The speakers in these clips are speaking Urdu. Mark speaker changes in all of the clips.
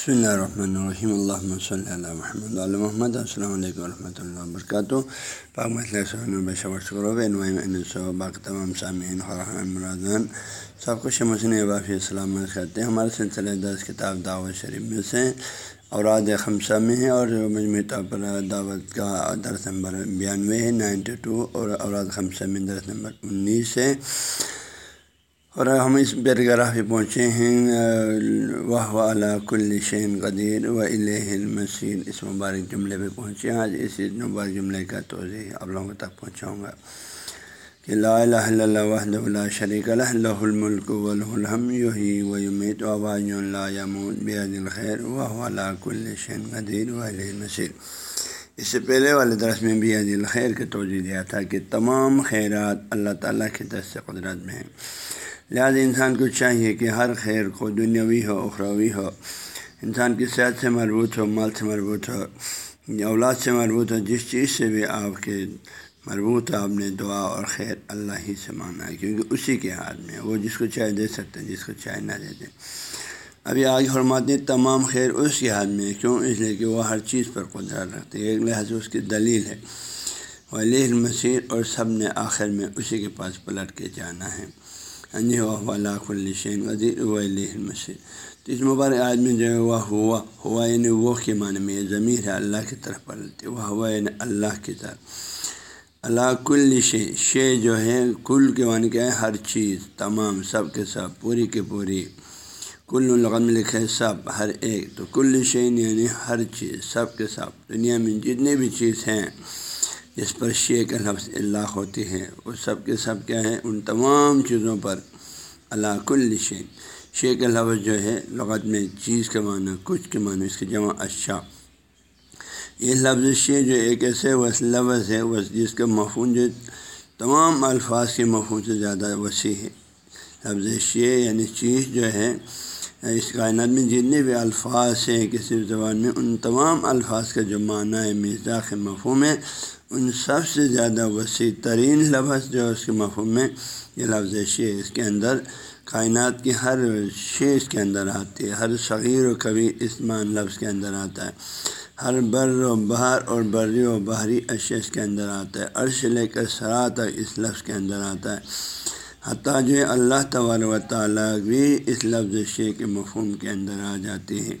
Speaker 1: بسم اللہ الرحمن الرحیم اللہ صلی اللہ محمد اللہ محمد السلام علیکم ورحمۃ اللہ وبرکاتہ باقی تمام سامعین خرحان مرادان سب کچھ مسن وافی سلامت کرتے ہیں ہمارے سلسلہ دس کتاب دعوت شریف میں سے اوراد خمسہ میں ہے اور مجموعی طور پر دعوت کا درس نمبر بیانوے ہے نائنٹی ٹو اور اوراد خمسہ میں درس نمبر انیس ہے اور ہم اس پیراگراف پہ پہنچے ہیں، واہ علا کل شین قدیر و الہ اس مبارک جملے پہ پہنچے ہیں۔ آج اس مبارک جملے کا توضیع آپ لوگوں تک پہنچاؤں گا کہ لا الہ الا اللہ وحد اللہ شریک اللہ لہ الملک و الحم یوہی و یمیت۔ و آواز لا بیاد الخیر۔ واہ علا کل شین قدیر و المسیر اس سے پہلے والے درس میں بھی عدل خیر کے توجہ دیا تھا کہ تمام خیرات اللہ تعالیٰ کے دست قدرت میں ہیں۔ لہٰذا انسان کو چاہیے کہ ہر خیر کو دنیاوی ہو، اخروی ہو۔ انسان کی صحت سے مربوط ہو، مال سے مربوط ہو، یا اولاد سے مربوط ہو، جس چیز سے بھی آپ کے مربوط ہے آپ نے دعا اور خیر اللہ ہی سے ماننا ہے، کیونکہ اسی کے ہاتھ میں وہ جس کو چاہے دے سکتے ہیں، جس کو چاہے نہ دے دیں۔ ابھی آگے فرماتے ہیں تمام خیر اس کے ہاتھ میں کیوں؟ اس لیے کہ وہ ہر چیز پر قدرت رکھتے ہیں۔ ایک لحاظ اس کی دلیل ہے۔ ولی مسیر اور سب نے آخر میں اسی کے پاس پلٹ کے جانا ہے۔ ہاں جی واہ الشین وزیر مسجد تو اس مبارک آدمی جو ہے وہ ہوا ہوا یعنی وہ کے معنی میں یہ ضمیر ہے اللہ کی طرف پلٹتی وہ ہوا یعنی اللہ کی طرف۔ اللہ کل شے شے جو ہے، کل کے معنی کیا ہے؟ ہر چیز، تمام، سب کے سب، پوری کے پوری۔ کل الغم لکھے سب، ہر ایک۔ تو کل شین یعنی ہر چیز، سب کے سب، دنیا میں جتنے بھی چیز ہیں۔ جس پر شے کا لفظ اللہ ہوتی ہے وہ سب کے سب کیا ہے ان تمام چیزوں پر۔ اللہ کل شے شے کا لفظ جو ہے، لغت میں چیز کے معنی، کچھ کے معنی، اس کے جمع اشا یہ لفظ شے جو ایک ایسے وس لفظ ہے وہ جس کا مفہوم جو تمام الفاظ کے مفہوم سے زیادہ وسیع ہے۔ لفظ شے یعنی چیز جو ہے، اس کائنات میں جتنے بھی الفاظ ہیں، کسی زبان میں ان تمام الفاظ کا جو معنی ہے مزاق مفہوم ہے ان سب سے زیادہ وسیع ترین لفظ جو اس کے مفہوم میں یہ لفظ شے اس کے اندر کائنات کی ہر شے اس کے اندر آتی ہے، ہر صغیر و کبھی مان لفظ کے اندر آتا ہے۔ ہر بر و بہر اور بری و بحری اشیاء اس کے اندر آتا ہے، عرش لے کر سرا تک اس لفظ کے اندر آتا ہے۔ حتیٰ جو اللہ تبار و تعالیٰ بھی اس لفظ شے کے مفہوم کے اندر آ جاتی ہے۔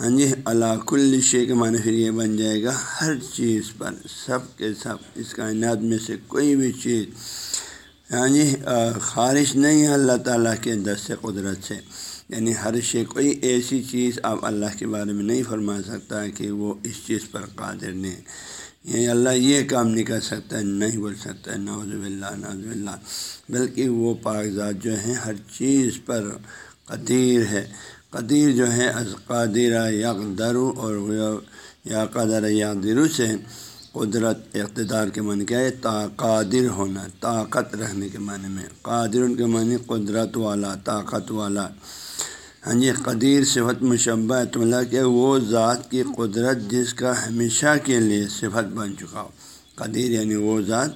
Speaker 1: ہاں جی اللہ کل شے کے معنی پھر یہ بن جائے گا، ہر چیز پر، سب کے سب، اس کائنات میں سے کوئی بھی چیز۔ ہاں جی خارش نہیں ہے اللہ تعالیٰ کے دست قدرت سے۔ یعنی ہر شے، کوئی ایسی چیز آپ اللہ کے بارے میں نہیں فرما سکتا کہ وہ اس چیز پر قادر نہیں۔ یعنی اللہ یہ کام نہیں کر سکتا، نہیں بول سکتا ہے نوز اللہ نوز اللہ بلکہ وہ کاغذات جو ہیں، ہر چیز پر قدیر ہے۔ قدیر جو ہے از قادر یکدرو اور یا قدر یکدرو سے قدرت اقتدار کے معنی کیا ہے؟ تا قادر ہونا، طاقت رہنے کے معنی میں۔ قادر ان کے معنی قدرت والا، طاقت والا۔ ہاں جی قدیر صفت مشبہ اللہ کہ وہ ذات کی قدرت جس کا ہمیشہ کے لیے صفت بن چکا ہو۔ قدیر یعنی وہ ذات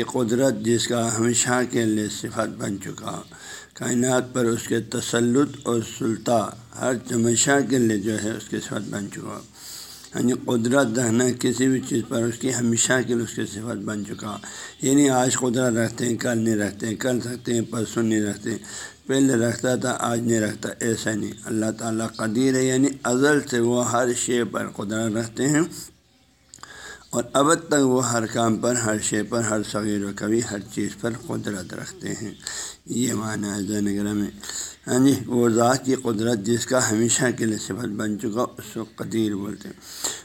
Speaker 1: کی قدرت جس کا ہمیشہ کے لیے صفت بن چکا۔ کائنات پر اس کے تسلط اور سلطان ہر ہمیشہ کے لیے جو ہے اس کے صفت بن چکا۔ ہاں جی قدرت رہنا کسی بھی چیز پر اس کی ہمیشہ کے لیے اس کے صفت بن چکا۔ یعنی آج قدرت رکھتے ہیں، کل نہیں رکھتے ہیں، کل رکھتے ہیں، پرسوں نہیں رکھتے پہلے رکھتا تھا، آج نہیں رکھتا، ایسا نہیں۔ اللہ تعالیٰ قدیر ہے یعنی ازل سے وہ ہر شے پر قدرت رکھتے ہیں۔ اور اب تک وہ ہر کام پر، ہر شے پر، ہر صغیر و کبھی ہر چیز پر قدرت رکھتے ہیں۔ یہ معنی ہے زینگر میں۔ ہاں جی وہ ذات کی قدرت جس کا ہمیشہ کے لیے صفت بن چکا، اس کو قدیر بولتے ہیں۔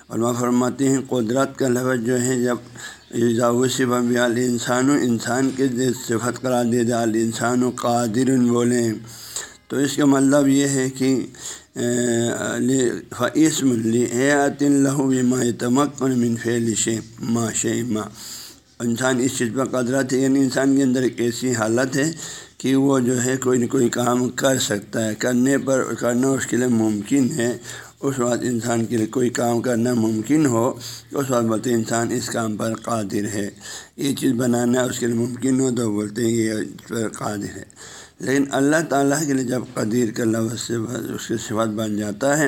Speaker 1: اور وہ فرماتے ہیں، قدرت کا لفظ جو ہے، جب صفت عال انسان و انسان کے صفت قرار دے دال انسان و قادر بولیں تو اس کا مطلب یہ ہے کہ فعصم ما تمکن منفی لشے ماں ماں انسان اس چیز پر قدرت ہے یعنی انسان کے اندر ایک ایسی حالت ہے کہ وہ جو ہے کوئی نہ کوئی کام کر سکتا ہے۔ کرنے پر کرنا اس کے لیے ممکن ہے۔ اس وقت انسان کے لیے کوئی کام کرنا ممکن ہو، اس وقت بولتے ہیں انسان اس کام پر قادر ہے۔ یہ چیز بنانا اس کے لیے ممکن ہو تو بولتے ہیں یہ اس پر قادر ہے۔ لیکن اللہ تعالیٰ کے لیے جب قدیر کا لفظ سے اس کی صفت بن جاتا ہے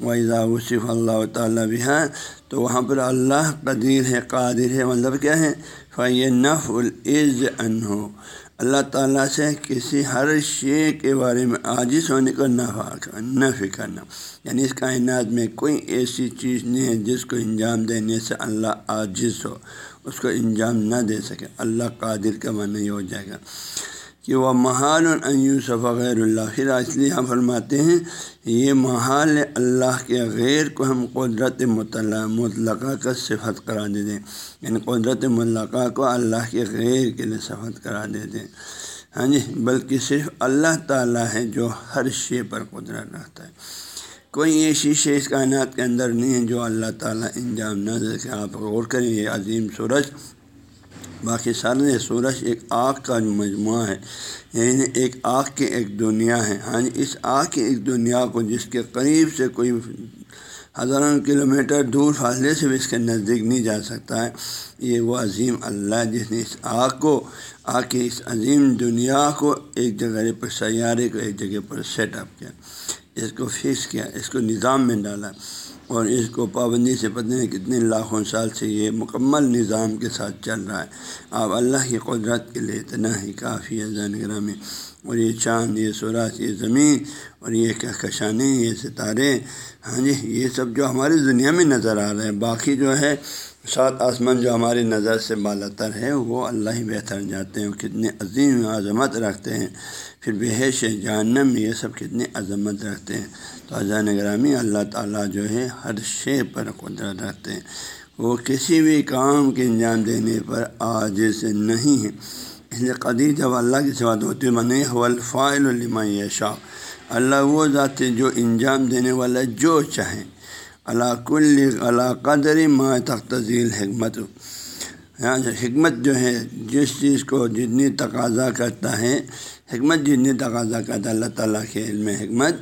Speaker 1: وہ صف اللہ تعالیٰ بھی ہے تو وہاں پر اللہ قدیر ہے، قادر ہے مطلب کیا ہے؟ فی نف العز ان ہو اللہ تعالیٰ سے کسی ہر شے کے بارے میں عاجز ہونے کو نفع نفی کرنا۔ یعنی اس کائنات میں کوئی ایسی چیز نہیں ہے جس کو انجام دینے سے اللہ عاجز ہو۔ اس کو انجام نہ دے سکے، اللہ قادر کا معنی یہ ہو جائے گا۔ کہ وہ محال یوسف غیر اللہ پھر اس لیے ہم فرماتے ہیں یہ محال اللہ کے غیر کو ہم قدرت مطلع مطلقہ کا صفت کرا دے دیں یعنی قدرت مطلقہ کو اللہ کے غیر کے لیے صفت کرا دے دیں ہاں جی بلکہ صرف اللہ تعالیٰ ہے جو ہر شے پر قدرت رکھتا ہے۔ کوئی ایسی شے اس کائنات کے اندر نہیں ہے جو اللہ تعالیٰ انجام نہ دے۔ کہ آپ غور کریں، یہ عظیم سورج باقی سارے سورج ایک آگ کا مجموعہ ہے یعنی ایک آگ کی ایک دنیا ہے۔ ہاں جی، اس آگ کی ایک دنیا کو جس کے قریب سے کوئی ہزاروں کلو میٹر دور فاصلے سے بھی اس کے نزدیک نہیں جا سکتا ہے۔ یہ وہ عظیم اللہ جس نے اس آگ کو، آگ کی اس عظیم دنیا کو ایک جگہ پر سیارے کو ایک جگہ پر سیٹ اپ کیا، اس کو فکس کیا، اس کو نظام میں ڈالا۔ اور اس کو پابندی سے پتہ نہیں کتنے لاکھوں سال سے یہ مکمل نظام کے ساتھ چل رہا ہے۔ آپ اللہ کی قدرت کے لیے اتنا ہی کافی ہے زین میں اور یہ چاند، یہ سوراج یہ زمین اور یہ کہکشانے یہ ستارے۔ ہاں جی یہ سب جو ہماری دنیا میں نظر آ رہے ہیں۔ باقی جو ہے، سات آسمان جو ہماری نظر سے بالا تر ہے، وہ اللہ ہی بہتر جاتے ہیں۔ کتنے عظیم عظمت رکھتے ہیں۔ پھر بحیش جہنم یہ سب کتنی عظمت رکھتے ہیں۔ تو اذان گرامی اللہ تعالیٰ جو ہے ہر شے پر قدرت رکھتے ہیں۔ وہ کسی بھی کام کے انجام دینے پر آج سے نہیں ہے اس لیے قدیر جب اللہ کی سوات ہوتی ہے الفائل الما شاہ اللہ وہ ذات ہے جو انجام دینے والا جو چاہیں اللہ کل اللہ قدر ما تختصیل حکمت ہاں، حکمت جو ہے، جس چیز کو جتنی تقاضا کرتا ہے حکمت جتنی تقاضا کرتا ہے اللہ تعالیٰ کے علم حکمت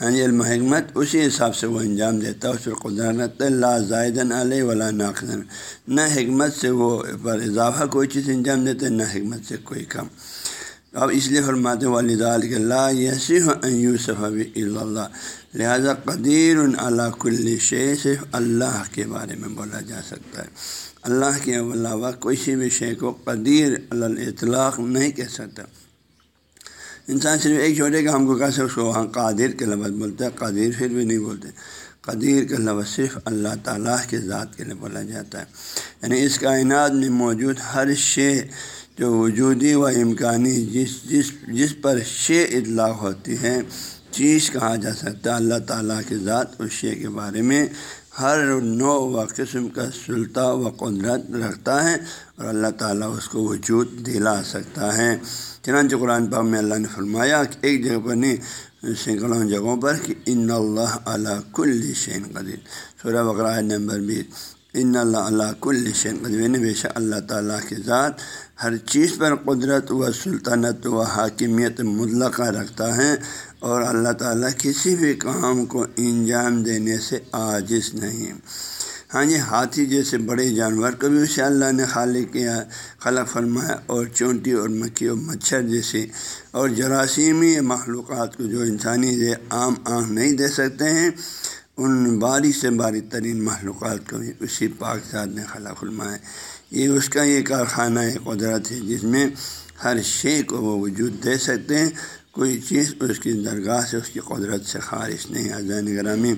Speaker 1: ہاں علم حکمت، اسی حساب سے وہ انجام دیتا ہے اس پر قدرت اللہ زائدن علیہ ولا ناقدن نہ حکمت سے وہ پر اضافہ کوئی چیز انجام دیتے، نہ حکمت سے کوئی کم۔ اب اس لیے فرماتے والد اللہ یسی یوسف اللہ لہذا قدیر اللہ کل شے صرف اللہ کے بارے میں بولا جا سکتا ہے۔ اللہ کے علاوہ کسی بھی شے کو قدیر اطلاق نہیں کہہ سکتا۔ انسان صرف ایک چھوٹے کام کو کیسے اس کو وہاں قادر کے لفظ بولتا ہے قادر پھر بھی نہیں بولتے۔ قدیر کا لفظ صرف اللہ تعالیٰ کے ذات کے لیے بولا جاتا ہے۔ یعنی اس کائنات میں موجود ہر شے جو وجودی و امکانی جس جس جس پر شے اطلاق ہوتی ہے چیز کہا جا سکتا ہے اللہ تعالیٰ کے ذات اس شے کے بارے میں۔ ہر نو و قسم کا سلطہ و قدرت رکھتا ہے اور اللہ تعالیٰ اس کو وجود دلا سکتا ہے۔ چنانچہ قرآن پاک میں اللہ نے فرمایا کہ ایک جگہ پر نہیں، سینکڑوں جگہوں پر کہ ان اللہ علیہ کل شین قدیر۔ سورہ بقرہ نمبر بیس۔ ان اللہ علیہ کل شین قدیر۔ یعنی بے شک اللہ تعالیٰ کے ذات ہر چیز پر قدرت و سلطنت و حاکمیت مطلقہ رکھتا ہے۔ اور اللہ تعالیٰ کسی بھی کام کو انجام دینے سے عاجز نہیں۔ ہاں جی ہاتھی جیسے بڑے جانور کو بھی اسے اللہ نے خالق کیا، خلق فرمایا، اور چونٹی اور مکھی اور مچھر جیسے اور جراثیمی مخلوقات کو جو انسانی عام آنکھ نہیں دے سکتے ہیں، ان باری سے باری ترین معلومات کو بھی اسی پاک ذات نے خلق فرمایا۔ یہ اس کا یہ کارخانہ قدرت ہے، جس میں ہر شے کو وہ وجود دے سکتے ہیں۔ کوئی چیز اس کی درگاہ سے اس کی قدرت سے خارج نہیں ہے گرامی۔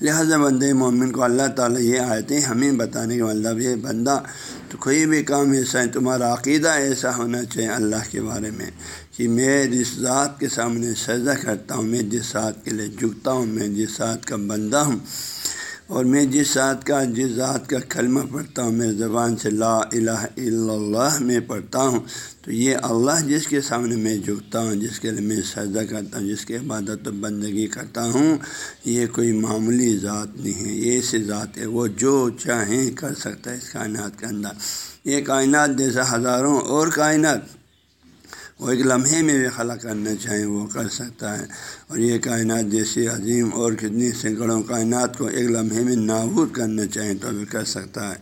Speaker 1: لہٰذا بند مومن کو اللہ تعالیٰ یہ آیتیں ہمیں بتانے کا مطلب یہ بندہ تو کوئی بھی کام ایسا ہے تمہارا عقیدہ ایسا ہونا چاہیے اللہ کے بارے میں کہ میں جس ذات کے سامنے سزا کرتا ہوں، میں جس ذات کے لیے جھکتا ہوں، میں جس ذات کا بندہ ہوں اور میں جس ذات کا، جس ذات کا کلمہ پڑھتا ہوں، میں زبان سے لا الہ الا اللہ میں پڑھتا ہوں، تو یہ اللہ جس کے سامنے میں جھکتا ہوں، جس کے لیے میں سجدہ کرتا ہوں، جس کے عبادت و بندگی کرتا ہوں، یہ کوئی معمولی ذات نہیں ہے۔ یہ ایسی ذات ہے، وہ جو چاہیں کر سکتا ہے اس کائنات کے اندر۔ یہ کائنات جیسا ہزاروں اور کائنات وہ ایک لمحے میں بھی خلا کرنا چاہیں، وہ کر سکتا ہے۔ اور یہ کائنات جیسی عظیم اور کتنی سینکڑوں کائنات کو ایک لمحے میں نابود کرنا چاہیں تو بھی کر سکتا ہے۔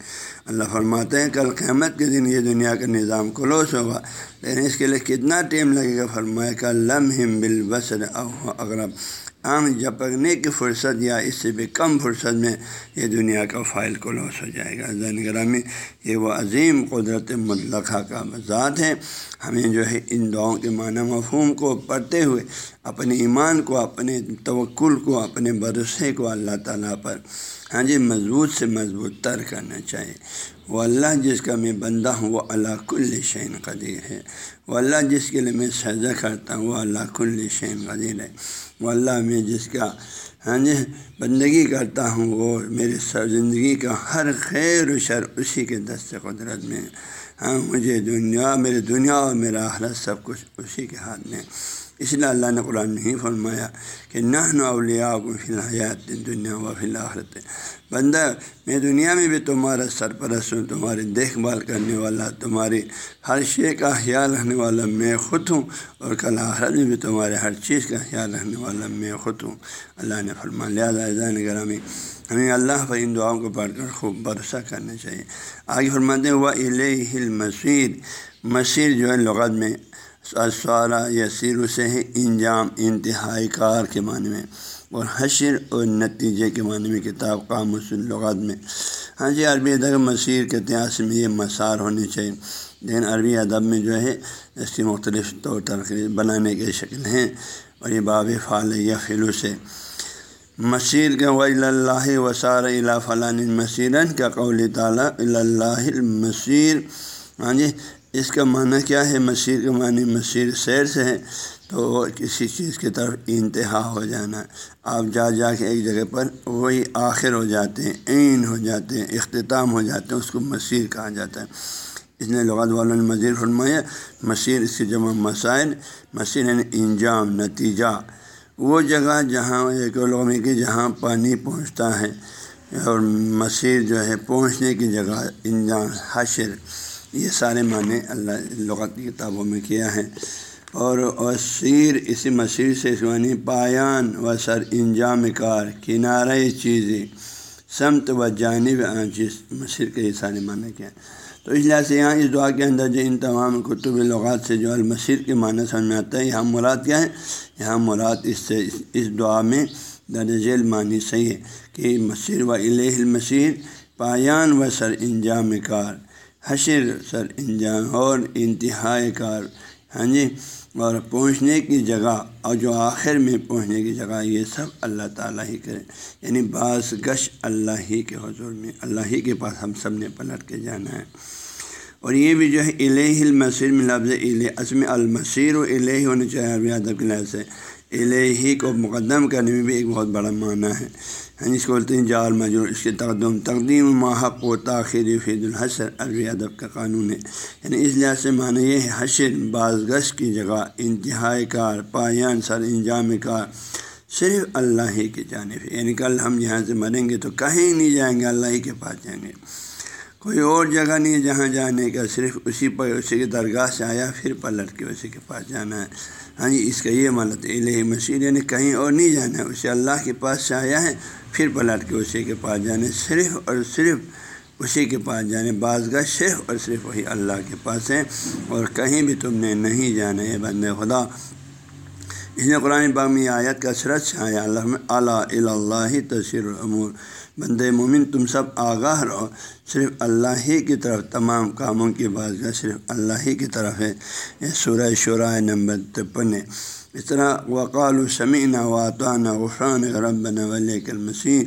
Speaker 1: اللہ فرماتے ہیں، کل قیامت کے دن یہ دنیا کا نظام کلوس ہوگا۔ لیکن اس کے لیے کتنا ٹائم لگے گا؟ فرمایا کا لمحم بالبصر او اغرب آنکھ جھپکنے کی فرصت یا اس سے بھی کم فرصت میں یہ دنیا کا فائل کلوس ہو جائے گا۔ زین گرامی، یہ وہ عظیم قدرت مطلقہ کا ذات ہے۔ ہمیں جو ہے ان دعاؤں کے معنی مفہوم کو پڑھتے ہوئے اپنے ایمان کو، اپنے توکل کو، اپنے بھروسے کو اللہ تعالیٰ پر ہاں جی مضبوط سے مضبوط تر کرنا چاہیے۔ وہ اللہ جس کا میں بندہ ہوں، وہ اللہ کل شعین قدیر ہے۔ وہ اللہ جس کے لیے میں سجا کرتا ہوں، وہ اللہ کل شعین قدیر ہے۔ وہ اللہ میں جس کا ہاں جی بندگی کرتا ہوں، وہ میرے سر، زندگی کا ہر خیر و شر اسی کے دست قدرت میں ہاں مجھے دنیا، میرے دنیا اور میرا حرت سب کچھ اسی کے ہاتھ میں اس لیے اللہ نے قرآن نہیں فرمایا کہ نہ نو اولیا کو فی الحیات دنیا و فی الآخرت۔ بندہ، میں دنیا میں بھی تمہارا سرپرست ہوں، تمہاری دیکھ بھال کرنے والا، تمہاری ہر شے کا خیال رکھنے والا میں خود ہوں، اور کل آخرت میں بھی تمہارے ہر چیز کا خیال رکھنے والا میں خود ہوں۔ اللہ نے فرما لہٰذا گرامی، ہمیں اللہ پر ان دعاؤں کو پڑھ کر خوب بھروسہ کرنا چاہیے۔ آگے فرماتے ہیں وہ الہ مسیر مسیر جو ہے لغت میں سوارا یا سیر سے ہے انجام، انتہائی کار کے معنی میں اور حشر اور نتیجے کے معنی میں، کتاب قام لغات میں۔ ہاں جی عربی ادب مسیر کے اتہاس میں یہ مسار ہونی چاہیے، لیکن عربی ادب میں جو ہے، اس کی مختلف طور ترقی بنانے کی شکل ہیں اور یہ باب فعال یا فلو سے مسیر کے اللہ وسار اللہ فلان مسیرن کا قول تعالیٰ اللہ المسیر ہاں جی اس کا معنی کیا ہے؟ مسیر کا معنی مسیر سیر سے ہے تو کسی چیز کی طرف انتہا ہو جانا۔ آپ جا جا کے ایک جگہ پر وہی آخر ہو جاتے ہیں، عین ہو جاتے ہیں، اختتام ہو جاتے ہیں، اس کو مسیر کہا جاتا ہے۔ اس نے لغت والوں نے مزید فرمایا مسیر اس کی جمع مسائل مسیر یعنی انجام، نتیجہ۔ وہ جگہ جہاں ایک لوگوں میں کہ جہاں پانی پہنچتا ہے، اور مسیر جو ہے پہنچنے کی جگہ انجام، حشر۔ یہ سارے معنی اللہ لغت کی کتابوں میں کیا ہے اور وسیر، اسی مسیر سے اس معنی پایان و سر انجام کار کنارے چیزیں، سمت و جانب چیز، مسیر کے یہ سارے معنی کیا تو اس لحاظ سے یہاں اس دعا کے اندر جو ان تمام کتب لغات سے جو المسیر کے معنی سمجھ میں آتا ہے، یہاں مراد کیا ہے؟ یہاں مراد اس سے، اس دعا میں درج ذیل معنی صحیح ہے کہ مسیر و الہ المسیر، پایان و سر انجام کار حشر سر انجام اور انتہائی کار۔ ہاں جی اور پہنچنے کی جگہ، اور جو آخر میں پہنچنے کی جگہ، یہ سب اللہ تعالیٰ ہی کرے یعنی بعض گش اللہ ہی کے حضور میں، اللہ ہی کے پاس ہم سب نے پلٹ کے جانا ہے۔ اور یہ بھی جو ہے الہ المصیر میں لفظ الہ عصم المصیر و الہ ہونا چاہیے، عربی ادب کے لحاظ سے۔ الہی کو مقدم کرنے میں بھی ایک بہت بڑا معنی ہے۔ اس کو بولتے ہیں جال مجور اس کے تقدم، تقدیم ماحق و تاخیر فید الحسر عربی ادب کا قانون ہے۔ یعنی اس لحاظ سے معنی یہ ہے، حشر بعض کی جگہ، انتہائی کار، پایان، سر انجام کار، صرف اللہ ہی کی جانب ہے۔ یعنی کل ہم یہاں سے مریں گے تو کہیں نہیں جائیں گے، اللہ ہی کے پاس جائیں گے۔ کوئی اور جگہ نہیں جہاں جانے کا، صرف اسی پر، اسی کے درگاہ سے آیا، پھر پلٹ کے اسی کے پاس جانا ہے۔ ہاں جی اس کا یہ مطلب ملت الہ مسیح یعنی کہیں اور نہیں جانا ہے۔ اسے اللہ کے پاس سے آیا ہے، پھر پلٹ کے اسی کے پاس جانے صرف اور صرف اسی کے پاس جانے بعض گاہ صرف اور صرف وہی اللہ کے پاس ہے اور کہیں بھی تم نے نہیں جانا ہے بند خدا۔ اس نے قرآن باغمی آیت کا سرت سے آیا اللہ اللہ اللہ تصیر العمور بند مومن، تم سب آگاہ رہو۔ صرف اللہ ہی کی طرف، تمام کاموں کی بازگاہ صرف اللہ ہی کی طرف ہے۔ یہ سورہ شعراء نمبر تپن ہے۔ اس طرح وقال و سمین واطانہ غفران رب کل مسیح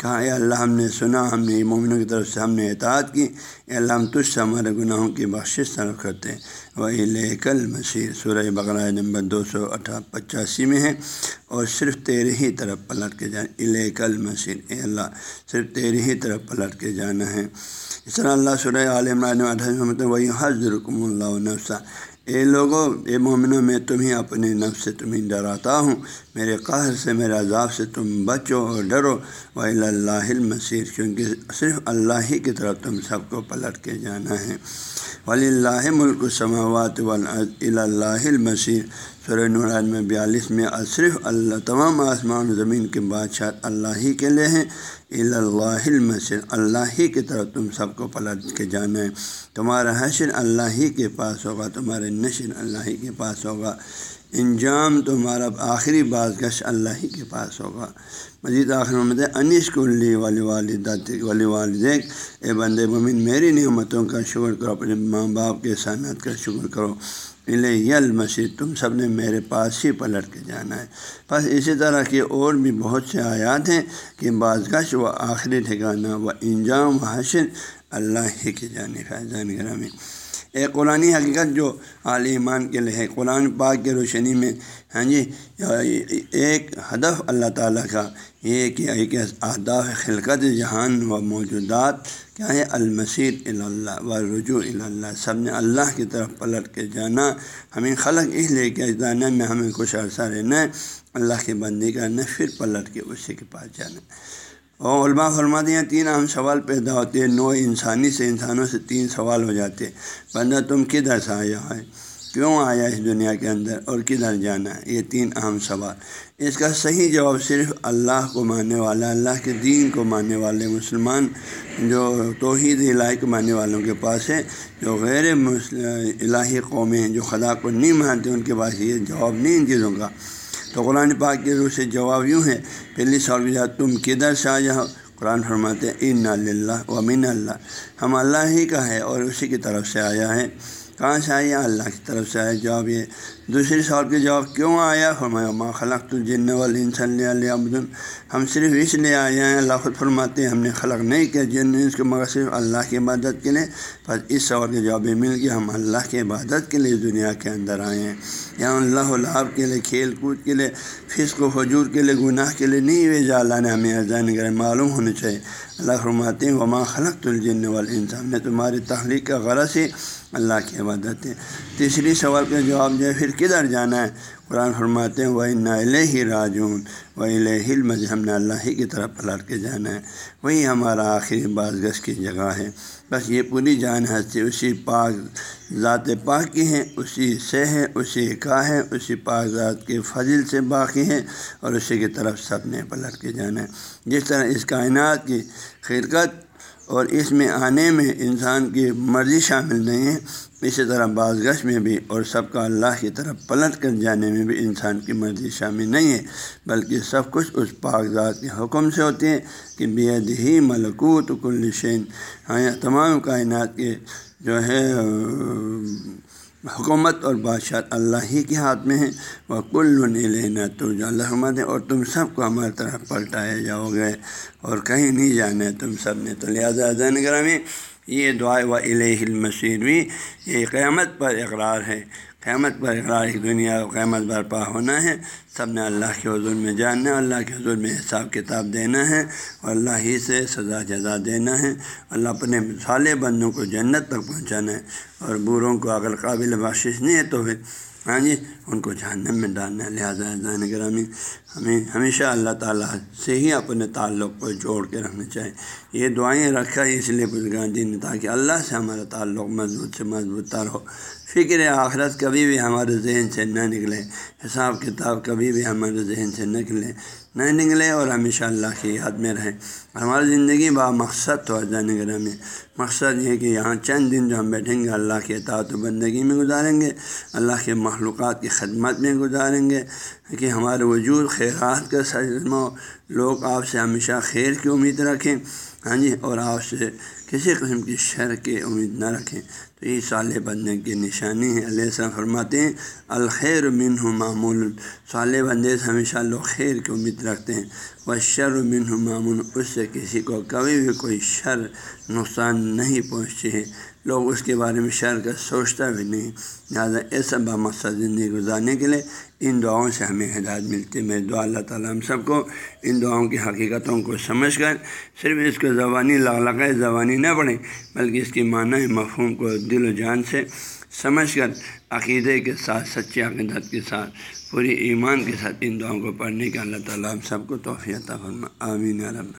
Speaker 1: کہا، اے اللہ، ہم نے سنا، ہم نے مومنوں کی طرف سے ہم نے اطاعت کی۔ اے اللہ، ہم تجھ سے ہمارے گناہوں کی بخشش طرف کرتے وہ لیکل مسیح سورہ بقرۂ نمبر دو سو اٹھا پچاسی میں ہے۔ اور صرف تیرے ہی طرف پلٹ کے جانا۔ الیکل مسیح اے اللہ، صرف تیرے ہی طرف پلٹ کے جانا ہے۔ اس طرح اللہ سورہ عالم اٹھائیس مطلب وہی حضر رکم اللہ نفسہ اے لوگوں اے مومنوں، میں تمہیں اپنے نفس سے تمہیں ڈراتا ہوں۔ میرے قہر سے، میرے عذاب سے تم بچو اور ڈرو۔ و اللہ المسیر کیونکہ صرف اللہ ہی کی طرف تم سب کو پلٹ کے جانا ہے۔ ولی اللہ ملک سماوات اللہ المسیر سورہ نوران میں بیالیس میں صرف اللہ، تمام آسمان و زمین کے بادشاہ اللہ ہی کے لیے ہیں۔ اللہ المسر اللہ ہی کی طرف تم سب کو پلٹ کے جانا ہے۔ تمہارا حشر اللہ ہی کے پاس ہوگا، تمہارے نشر اللہ ہی کے پاس ہوگا۔ انجام تمہارا آخری باز گش اللہ ہی کے پاس ہوگا۔ مزید آخر محمد انیس کلی والی والد ولی والد اے بند ممن میری نعمتوں کا شکر کرو، اپنے ماں باپ کے صنعت کا شکر کرو۔ یل مسجد تم سب نے میرے پاس ہی پلٹ کے جانا ہے۔ بس اسی طرح کے اور بھی بہت سے آیات ہیں کہ بعض گش و آخری ٹھکانہ و انجام و حشر اللہ ہی کے جانے کا جان گرامی۔ ایک قرآن حقیقت جو عال ایمان کے لیے ہے، قرآن پاک کے روشنی میں ہاں جی ایک ہدف اللہ تعالیٰ کا یہ کہ ایک اہداف خلقت جہان و موجودات، کیا ہے؟ المسیر اللہ و رجوع اللہ سب نے اللہ کی طرف پلٹ کے جانا، ہمیں خلق اس لیے کہ جانا میں ہمیں کچھ عرصہ رہنا ہے، اللہ کی بندی کرنا پھر پلٹ کے اسی کے پاس جانا اور علماء فرما دیا تین اہم سوال پیدا ہوتے ہیں۔ نو انسانی سے انسانوں سے تین سوال ہو جاتے بندہ، تم کدھر سے آیا ہے؟ کیوں آیا اس دنیا کے اندر اور کدھر جانا ہے؟ یہ تین اہم سوال۔ اس کا صحیح جواب صرف اللہ کو ماننے والا، اللہ کے دین کو ماننے والے مسلمان جو توحید الہی کو ماننے والوں کے پاس ہے، جو غیر الہی قومیں جو خدا کو نہیں مانتے، ان کے پاس یہ جواب نہیں ان چیزوں کا۔ تو قرآن پاک کے روح سے جواب یوں ہے، پہلی سوال تم کدھر سے آیا ہو؟ قرآن فرماتے ان اللہ و من اللہ ہم اللہ ہی کا ہے اور اسی کی طرف سے آیا ہے۔ کہاں سے آیا اللہ کی طرف سے آیا جواب یہ دوسری سوال کے جواب کیوں آیا؟ فرمایا، ما خلق الجن والانسان علیہ ہم صرف اس لیے آئے ہیں، اللہ خود فرماتے ہیں، ہم نے خلق نہیں کیا جن اس کے مگر صرف اللہ کی عبادت کے لیے۔ بس اس سوال کے جواب مل گیا، ہم اللہ کی عبادت کے لیے دنیا کے اندر آئے ہیں۔ یا اللہ لاب کے لیے، کھیل کود کے لیے، فسق و حجور کے لیے، گناہ کے لیے نہیں ویجا اللہ نے ہمیں اذان کرے معلوم ہونا چاہیے۔ اللہ فرماتے ہیں، وما خلق الجن والانسان نے تمہاری تخلیق کا غرض ہی اللہ کی عبادت ہے۔ تیسری سوال کا جواب جو ہے، پھر کدھر جانا ہے؟ قرآن فرماتے ہیں وہ نائل ہی راجون و ہل ہم نے اللہ ہی کی طرف پلٹ کے جانا ہے۔ وہی ہمارا آخری بعض گز کی جگہ ہے۔ بس یہ پوری جان ہستی اسی پاک ذات پاک کی ہیں، اسی سے ہے اسی کا ہے اسی پاک ذات کے فضل سے باقی ہے اور اسی کی طرف سب نے پلٹ کے جانا ہے۔ جس طرح اس کائنات کی خرکت اور اس میں آنے میں انسان کی مرضی شامل نہیں ہے، اسی طرح بعض گش میں بھی اور سب کا اللہ کی طرف پلٹ کر جانے میں بھی انسان کی مرضی شامل نہیں ہے، بلکہ سب کچھ اس پاک ذات کے حکم سے ہوتے ہیں کہ بید ہی ملکوت کل شین ہاں تمام کائنات کے جو ہے حکومت اور بادشاہ اللہ ہی کے ہاتھ میں ہے وہ کل لینا تو جو اللہ حمد ہے اور تم سب کو ہماری طرف پلٹائے جاؤ گے اور کہیں نہیں جانا تم سب نے۔ تو لہٰذا زین گرامی، یہ دعا و الہ المسیر بھی یہ قیامت پر اقرار ہے۔ قیامت پر اقرار ایک دنیا قیامت برپا ہونا ہے۔ سب نے اللہ کے حضور میں جاننا ہے، اللہ کے حضور میں حساب کتاب دینا ہے اور اللہ ہی سے سزا جزا دینا ہے۔ اللہ اپنے صالح بندوں کو جنت تک پہنچانا ہے اور بوروں کو اگر قابل بخشش نہیں ہے تو پھر ہاں جی ان کو جہنم میں ڈالنا ہے، لہٰذا ذہن گرامی ہمیں ہمیشہ اللہ تعالیٰ سے ہی اپنے تعلق کو جوڑ کے رکھنا چاہیے۔ یہ دعائیں رکھا اس لیے بزرگان نے تاکہ اللہ سے ہمارا تعلق مضبوط سے مضبوط تر ہو فکر آخرت کبھی بھی ہمارے ذہن سے نہ نکلے، حساب کتاب کبھی بھی ہمارے ذہن سے نہ نکلے۔ نہ نکلے اور ہمیشہ اللہ کی یاد میں رہیں۔ ہماری زندگی با مقصد تو جانے میں مقصد یہ کہ یہاں چند دن جو ہم بیٹھیں گے، اللہ کے اطاعت و بندگی میں گزاریں گے، اللہ کے مخلوقات کی خدمت میں گزاریں گے کہ ہمارے وجود خیرات کا سجمہ لوگ آپ سے ہمیشہ خیر کی امید رکھیں۔ ہاں جی اور آپ سے کسی قسم کی شر کی امید نہ رکھیں۔ تو یہ صالح بندے کی نشانی ہے۔ علیہ السلام فرماتے ہیں، الخیر من ہوں معمول۔ صالح بندے سے ہمیشہ لوگ خیر کی امید رکھتے ہیں۔ وہ شر من ہوں معمول، اس سے کسی کو کبھی بھی کوئی شر، نقصان نہیں پہنچتی ہے۔ لوگ اس کے بارے میں شر کا سوچتا بھی نہیں۔ لہٰذا ایسا مقصد زندگی گزارنے کے لیے ان دعاؤں سے ہمیں ہدایت ملتی۔ ہے میں دعا اللہ تعالیٰ ہم سب کو ان دعاؤں کی حقیقتوں کو سمجھ کر صرف اس کو زبانی لغ زبانی نہ پڑھیں، بلکہ اس کی معنی مفہوم کو دل و جان سے سمجھ کر عقیدے کے ساتھ سچے عقیدت کے ساتھ، پوری ایمان کے ساتھ ان دعاؤں کو پڑھنے کا اللہ تعالیٰ ہم سب کو توفیع فرما آمین رب